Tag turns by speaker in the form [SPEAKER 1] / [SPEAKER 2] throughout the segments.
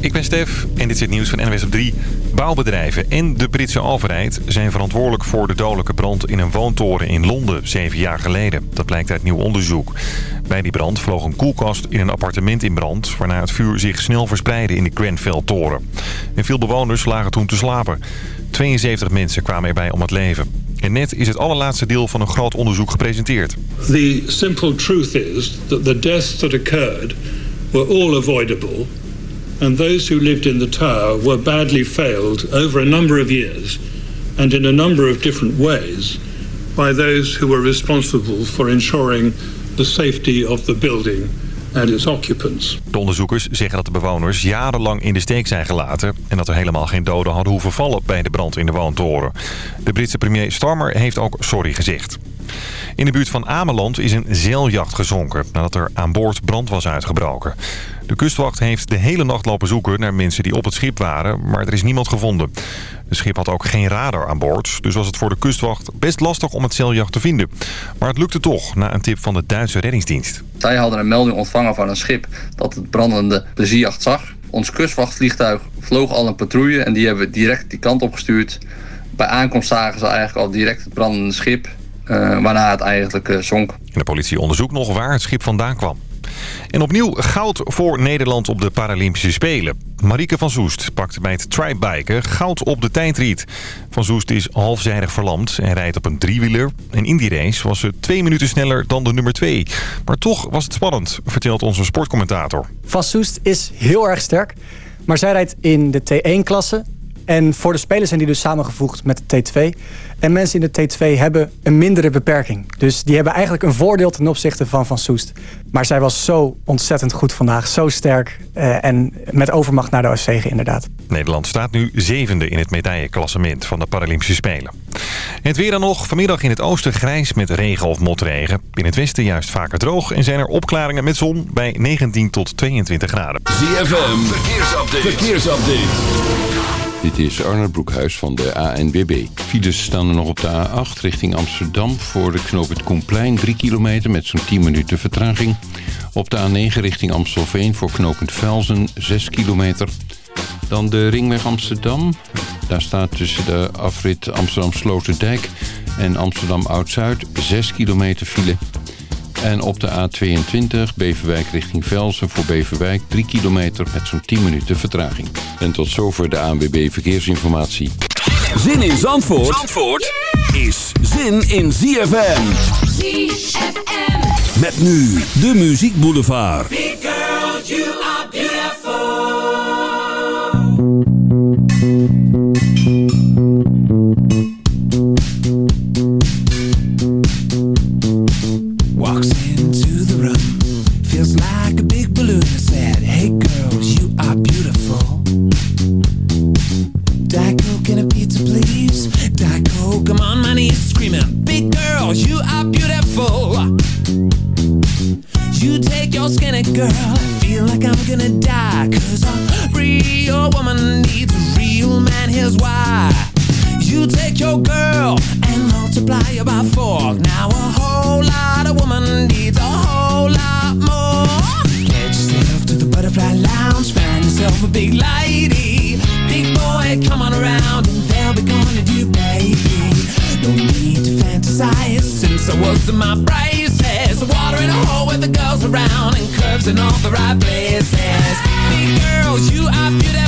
[SPEAKER 1] Ik ben Stef en dit is het nieuws van NWS op 3. Bouwbedrijven en de Britse overheid zijn verantwoordelijk voor de dodelijke brand in een woontoren in Londen zeven jaar geleden. Dat blijkt uit nieuw onderzoek. Bij die brand vloog een koelkast in een appartement in brand... waarna het vuur zich snel verspreidde in de Grenfell-toren. En veel bewoners lagen toen te slapen. 72 mensen kwamen erbij om het leven. En net is het allerlaatste deel van een groot onderzoek gepresenteerd.
[SPEAKER 2] The simple truth is that the deaths that occurred were all avoidable and those who lived in the tower were badly failed over a number of years and in a number of different ways by those who were responsible for ensuring the safety of the building and its occupants.
[SPEAKER 1] De onderzoekers zeggen dat de bewoners jarenlang in de steek zijn gelaten... en dat er helemaal geen doden hadden hoeven vallen bij de brand in de woontoren. De Britse premier Starmer heeft ook sorry gezegd. In de buurt van Ameland is een zeiljacht gezonken nadat er aan boord brand was uitgebroken. De kustwacht heeft de hele nacht lopen zoeken naar mensen die op het schip waren, maar er is niemand gevonden. Het schip had ook geen radar aan boord, dus was het voor de kustwacht best lastig om het zeiljacht te vinden. Maar het lukte toch, na een tip van de Duitse reddingsdienst.
[SPEAKER 3] Zij hadden een melding ontvangen van een schip dat het brandende plezierjacht zag. Ons kustwachtvliegtuig vloog al een patrouille en die hebben we direct die kant opgestuurd. Bij aankomst zagen ze eigenlijk al direct het brandende schip, uh, waarna het eigenlijk uh, zonk.
[SPEAKER 1] En de politie onderzoekt nog waar het schip vandaan kwam. En opnieuw goud voor Nederland op de Paralympische Spelen. Marieke van Soest pakt bij het tribebiken goud op de tijdrit. Van Soest is halfzijdig verlamd en rijdt op een driewieler. En in die race was ze twee minuten sneller dan de nummer twee. Maar toch was het spannend, vertelt onze sportcommentator.
[SPEAKER 4] Van Soest is heel erg sterk. Maar zij rijdt in de T1-klasse. En voor de spelers zijn die dus samengevoegd met de T2. En mensen in de T2 hebben een mindere beperking. Dus die hebben eigenlijk een voordeel ten opzichte van Van Soest. Maar zij was zo ontzettend goed vandaag. Zo sterk. Uh, en met overmacht naar de Oostwegen inderdaad.
[SPEAKER 1] Nederland staat nu zevende in het medailleklassement van de Paralympische Spelen. Het weer dan nog. Vanmiddag in het oosten grijs met regen of motregen. In het westen juist vaker droog. En zijn er opklaringen met zon bij 19 tot 22 graden.
[SPEAKER 5] ZFM. Verkeersupdate. Verkeersupdate.
[SPEAKER 6] Dit is Arnold Broekhuis van de ANWB. Files staan er nog op de A8 richting Amsterdam... voor de knoop het Koenplein 3 kilometer met zo'n 10 minuten vertraging. Op de A9 richting Amstelveen voor knooppunt Velzen 6 kilometer. Dan de ringweg Amsterdam. Daar staat tussen de afrit Amsterdam Sloterdijk en Amsterdam Oud-Zuid 6 kilometer file... En op de A22 Beverwijk richting Velsen voor Beverwijk 3 kilometer met zo'n 10 minuten vertraging. En tot zover de ANWB Verkeersinformatie.
[SPEAKER 5] Zin in Zandvoort, Zandvoort is zin in ZFM.
[SPEAKER 7] ZFM.
[SPEAKER 5] Met nu de Muziek Boulevard.
[SPEAKER 7] Big girl, you are beautiful. Girl, I feel like I'm gonna die. Cause a real woman needs a real man, here's why. You take your girl and multiply her by four. Now a whole lot of woman needs a whole lot In my braces. Water in a hole with the girls around And curves in all the right places. Big girls, you are beautiful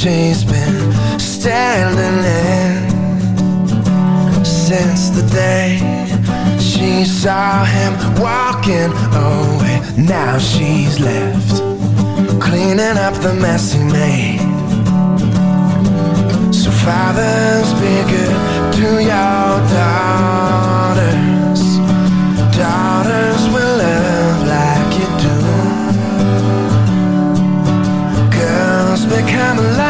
[SPEAKER 8] she's been standing there since the day she saw him walking away. Now she's left cleaning up the mess he made. So fathers, be good to your daughters. Daughters will love like you do. Girls become alive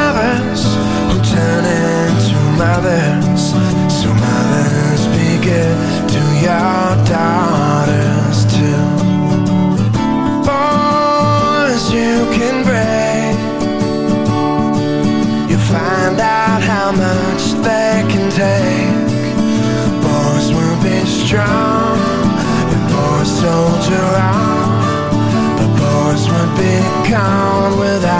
[SPEAKER 8] mothers, so mothers be good to your daughters too. Boys, you can break. You find out how much they can take. Boys will
[SPEAKER 9] be strong, and boys soldier on. But
[SPEAKER 10] boys won't be
[SPEAKER 11] gone without.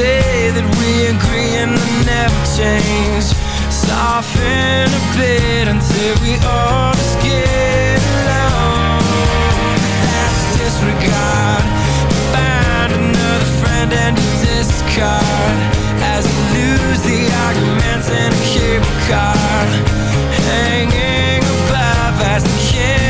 [SPEAKER 9] say that we agree and never change. Soften a bit until we all just get along. That's disregard. Find another friend and discard. As you lose the arguments in a cable car. Hanging above as the canyon